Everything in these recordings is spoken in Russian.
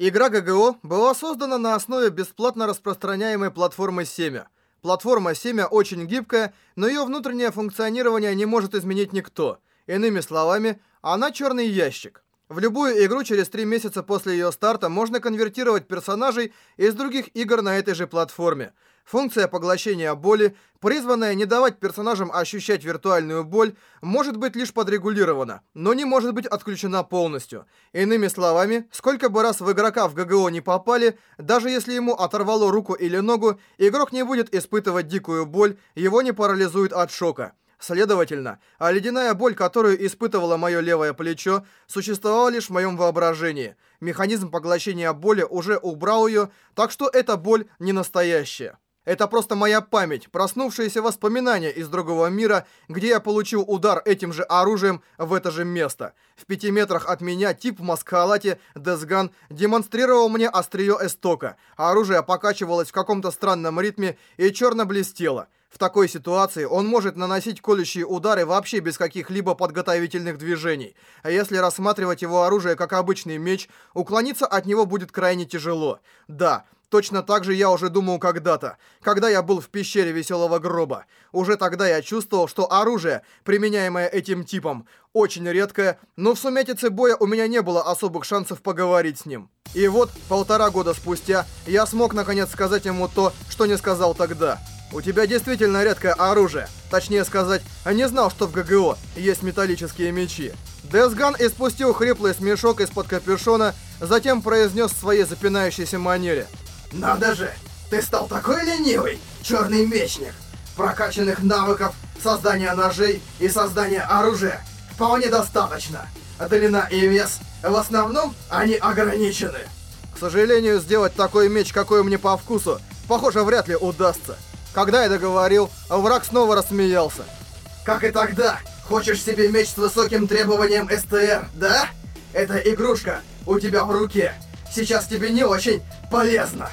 Игра ГГО была создана на основе бесплатно распространяемой платформы Семя. Платформа Семя очень гибкая, но ее внутреннее функционирование не может изменить никто. Иными словами, она черный ящик. В любую игру через три месяца после ее старта можно конвертировать персонажей из других игр на этой же платформе. Функция поглощения боли, призванная не давать персонажам ощущать виртуальную боль, может быть лишь подрегулирована, но не может быть отключена полностью. Иными словами, сколько бы раз в игрока в ГГО не попали, даже если ему оторвало руку или ногу, игрок не будет испытывать дикую боль, его не парализует от шока. Следовательно, а ледяная боль, которую испытывало мое левое плечо, существовала лишь в моем воображении. Механизм поглощения боли уже убрал ее, так что эта боль не настоящая. Это просто моя память, проснувшиеся воспоминания из другого мира, где я получил удар этим же оружием в это же место. В пяти метрах от меня тип в маскалате Десган демонстрировал мне острие эстока. Оружие покачивалось в каком-то странном ритме и черно блестело. В такой ситуации он может наносить колющие удары вообще без каких-либо подготовительных движений. А если рассматривать его оружие как обычный меч, уклониться от него будет крайне тяжело. Да, точно так же я уже думал когда-то, когда я был в пещере Веселого Гроба. Уже тогда я чувствовал, что оружие, применяемое этим типом, очень редкое, но в сумятице боя у меня не было особых шансов поговорить с ним. И вот, полтора года спустя, я смог наконец сказать ему то, что не сказал тогда. У тебя действительно редкое оружие. Точнее сказать, не знал, что в ГГО есть металлические мечи. Десган испустил хриплый смешок из-под капюшона, затем произнес в своей запинающейся манере. «Надо же! Ты стал такой ленивый, черный мечник! Прокачанных навыков создания ножей и создания оружия вполне достаточно. Длина и вес, в основном, они ограничены». К сожалению, сделать такой меч, какой мне по вкусу, похоже, вряд ли удастся. Когда я договорил, враг снова рассмеялся. Как и тогда, хочешь себе меч с высоким требованием СТР, да? Это игрушка у тебя в руке. Сейчас тебе не очень полезно.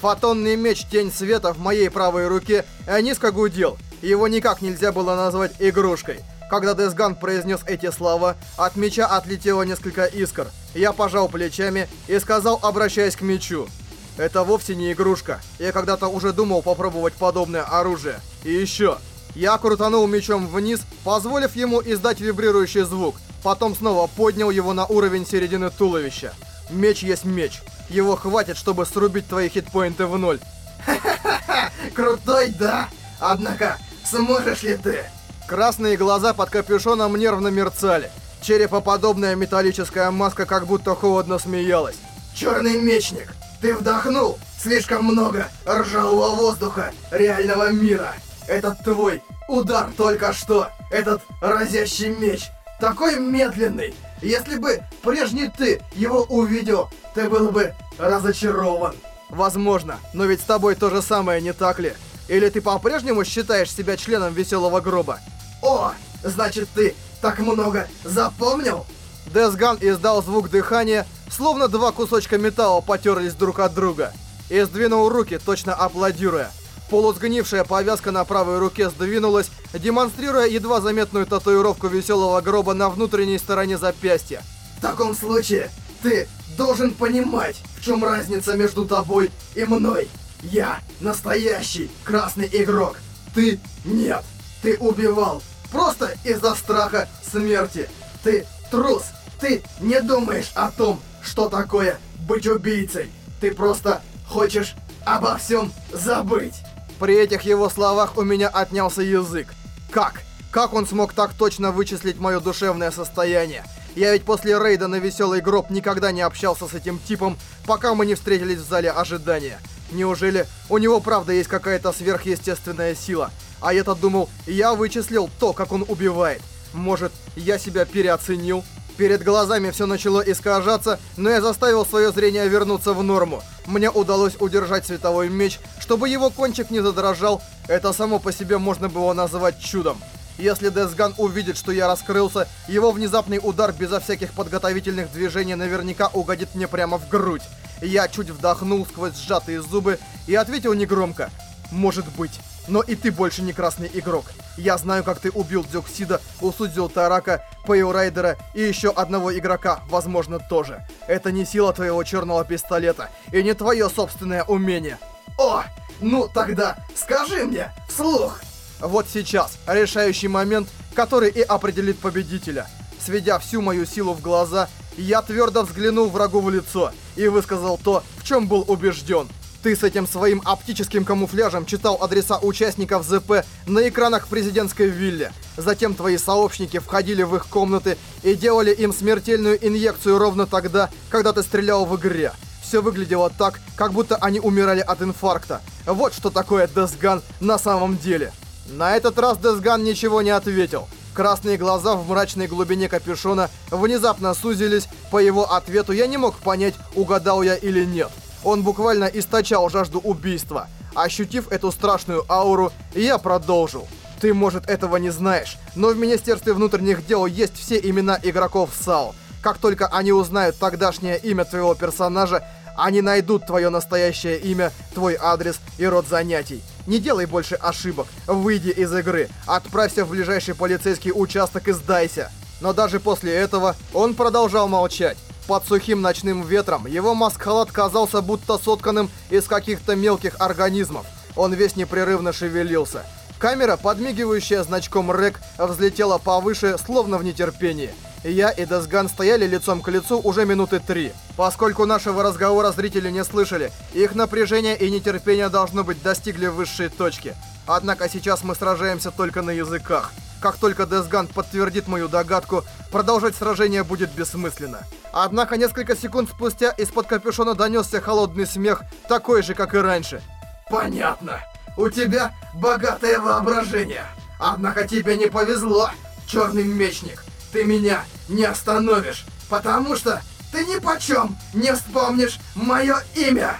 Фотонный меч Тень Света в моей правой руке низко гудел. Его никак нельзя было назвать игрушкой. Когда Десган произнес эти слова, от меча отлетело несколько искр. Я пожал плечами и сказал, обращаясь к мечу. Это вовсе не игрушка. Я когда-то уже думал попробовать подобное оружие. И еще. Я крутанул мечом вниз, позволив ему издать вибрирующий звук. Потом снова поднял его на уровень середины туловища. Меч есть меч. Его хватит, чтобы срубить твои хитпоинты в ноль. Ха-ха-ха! Крутой, да? Однако, сможешь ли ты? Красные глаза под капюшоном нервно мерцали. Черепоподобная металлическая маска как будто холодно смеялась. Черный мечник, ты вдохнул слишком много ржавого воздуха реального мира. Этот твой удар только что, этот разящий меч, такой медленный. Если бы прежний ты его увидел, ты был бы разочарован. Возможно, но ведь с тобой то же самое, не так ли? Или ты по-прежнему считаешь себя членом веселого гроба? О, значит ты так много запомнил? Десган издал звук дыхания, словно два кусочка металла потерлись друг от друга. И сдвинул руки, точно аплодируя. Полусгнившая повязка на правой руке сдвинулась, демонстрируя едва заметную татуировку веселого гроба на внутренней стороне запястья. В таком случае, ты должен понимать, в чем разница между тобой и мной. Я настоящий красный игрок. Ты нет. Ты убивал. Просто из-за страха смерти. Ты трус. Ты не думаешь о том, что такое быть убийцей. Ты просто хочешь обо всем забыть. При этих его словах у меня отнялся язык. Как? Как он смог так точно вычислить мое душевное состояние? Я ведь после рейда на веселый гроб никогда не общался с этим типом, пока мы не встретились в зале ожидания. Неужели у него правда есть какая-то сверхъестественная сила? А я-то думал, я вычислил то, как он убивает. Может, я себя переоценил? Перед глазами все начало искажаться, но я заставил свое зрение вернуться в норму. Мне удалось удержать световой меч, чтобы его кончик не задрожал. Это само по себе можно было назвать чудом. Если Десган увидит, что я раскрылся, его внезапный удар безо всяких подготовительных движений наверняка угодит мне прямо в грудь. Я чуть вдохнул сквозь сжатые зубы и ответил негромко. «Может быть». Но и ты больше не красный игрок. Я знаю, как ты убил Дзюксида, Усудзил Тарака, Пэйурайдера и еще одного игрока, возможно, тоже. Это не сила твоего черного пистолета и не твое собственное умение. О, ну тогда скажи мне вслух. Вот сейчас решающий момент, который и определит победителя. Сведя всю мою силу в глаза, я твердо взглянул врагу в лицо и высказал то, в чем был убежден. Ты с этим своим оптическим камуфляжем читал адреса участников ЗП на экранах президентской вилле. Затем твои сообщники входили в их комнаты и делали им смертельную инъекцию ровно тогда, когда ты стрелял в игре. Все выглядело так, как будто они умирали от инфаркта. Вот что такое Десган на самом деле. На этот раз Десган ничего не ответил. Красные глаза в мрачной глубине капюшона внезапно сузились. По его ответу я не мог понять, угадал я или нет. Он буквально источал жажду убийства. Ощутив эту страшную ауру, я продолжил. Ты, может, этого не знаешь, но в Министерстве внутренних дел есть все имена игроков САО. Как только они узнают тогдашнее имя твоего персонажа, они найдут твое настоящее имя, твой адрес и род занятий. Не делай больше ошибок. Выйди из игры. Отправься в ближайший полицейский участок и сдайся. Но даже после этого он продолжал молчать. Под сухим ночным ветром его маск-халат казался будто сотканным из каких-то мелких организмов. Он весь непрерывно шевелился. Камера, подмигивающая значком РЭК, взлетела повыше, словно в нетерпении. Я и Десган стояли лицом к лицу уже минуты три. Поскольку нашего разговора зрители не слышали, их напряжение и нетерпение должно быть достигли высшей точки. Однако сейчас мы сражаемся только на языках. Как только Десган подтвердит мою догадку, продолжать сражение будет бессмысленно. Однако несколько секунд спустя из-под капюшона донесся холодный смех, такой же, как и раньше. Понятно. У тебя богатое воображение. Однако тебе не повезло, черный мечник. Ты меня не остановишь, потому что ты ни почем не вспомнишь мое имя.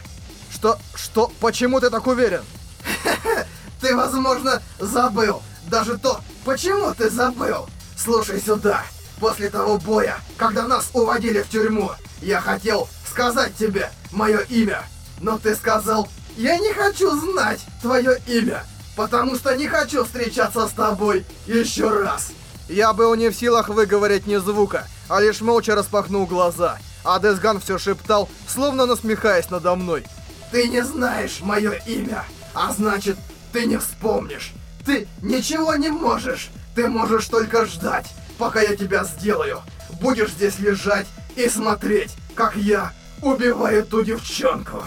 Что? Что? Почему ты так уверен? Ты, возможно, забыл. Даже то, почему ты забыл. Слушай сюда. После того боя, когда нас уводили в тюрьму, я хотел сказать тебе мое имя. Но ты сказал, я не хочу знать твое имя, потому что не хочу встречаться с тобой еще раз. Я был не в силах выговорить ни звука, а лишь молча распахнул глаза. А Десган все шептал, словно насмехаясь надо мной. Ты не знаешь мое имя, а значит, ты не вспомнишь. Ты ничего не можешь. Ты можешь только ждать, пока я тебя сделаю. Будешь здесь лежать и смотреть, как я убиваю ту девчонку.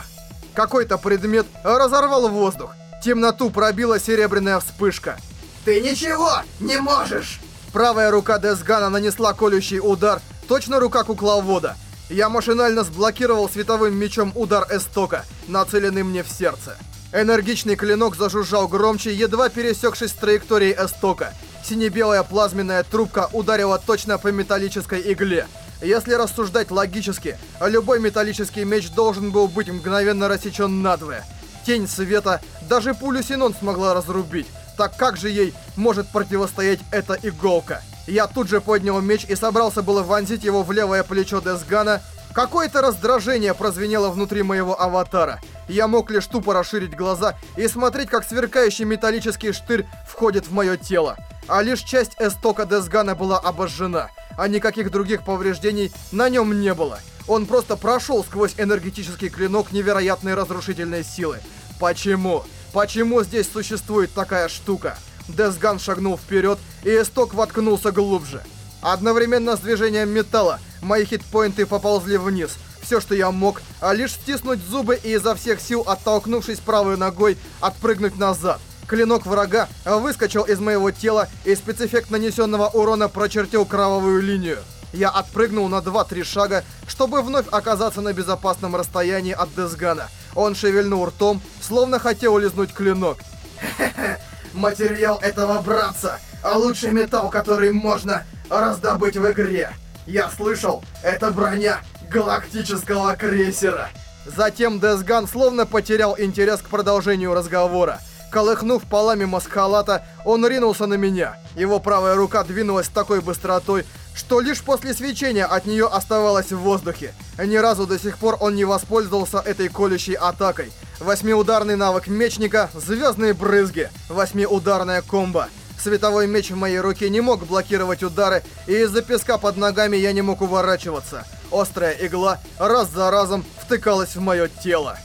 Какой-то предмет разорвал воздух. Темноту пробила серебряная вспышка. Ты ничего не можешь! Правая рука Десгана нанесла колющий удар, точно рука кукловода. Я машинально сблокировал световым мечом удар Эстока, нацеленный мне в сердце. Энергичный клинок зажужжал громче, едва пересекшись с траекторией Эстока. Сине-белая плазменная трубка ударила точно по металлической игле. Если рассуждать логически, любой металлический меч должен был быть мгновенно рассечен надвое. Тень света даже пулю Синон смогла разрубить. Так как же ей может противостоять эта иголка? Я тут же поднял меч и собрался было вонзить его в левое плечо Десгана. Какое-то раздражение прозвенело внутри моего аватара. Я мог лишь тупо расширить глаза и смотреть, как сверкающий металлический штырь входит в мое тело. А лишь часть эстока Десгана была обожжена, а никаких других повреждений на нем не было. Он просто прошел сквозь энергетический клинок невероятной разрушительной силы. Почему? Почему здесь существует такая штука? Десган шагнул вперед, и исток воткнулся глубже. Одновременно с движением металла мои хитпоинты поползли вниз. Все, что я мог, а лишь стиснуть зубы и изо всех сил, оттолкнувшись правой ногой, отпрыгнуть назад. Клинок врага выскочил из моего тела и спецэффект нанесенного урона прочертил кровавую линию. Я отпрыгнул на 2-3 шага, чтобы вновь оказаться на безопасном расстоянии от Десгана. Он шевельнул ртом, словно хотел лизнуть клинок. Материал этого братца, а лучший металл, который можно раздобыть в игре. Я слышал, это броня галактического крейсера. Затем Десган словно потерял интерес к продолжению разговора. Колыхнув полами маскалата, он ринулся на меня. Его правая рука двинулась с такой быстротой, что лишь после свечения от нее оставалось в воздухе. Ни разу до сих пор он не воспользовался этой колющей атакой. Восьмиударный навык мечника, звездные брызги, восьмиударная комбо. Световой меч в моей руке не мог блокировать удары, и из-за песка под ногами я не мог уворачиваться. Острая игла раз за разом втыкалась в мое тело.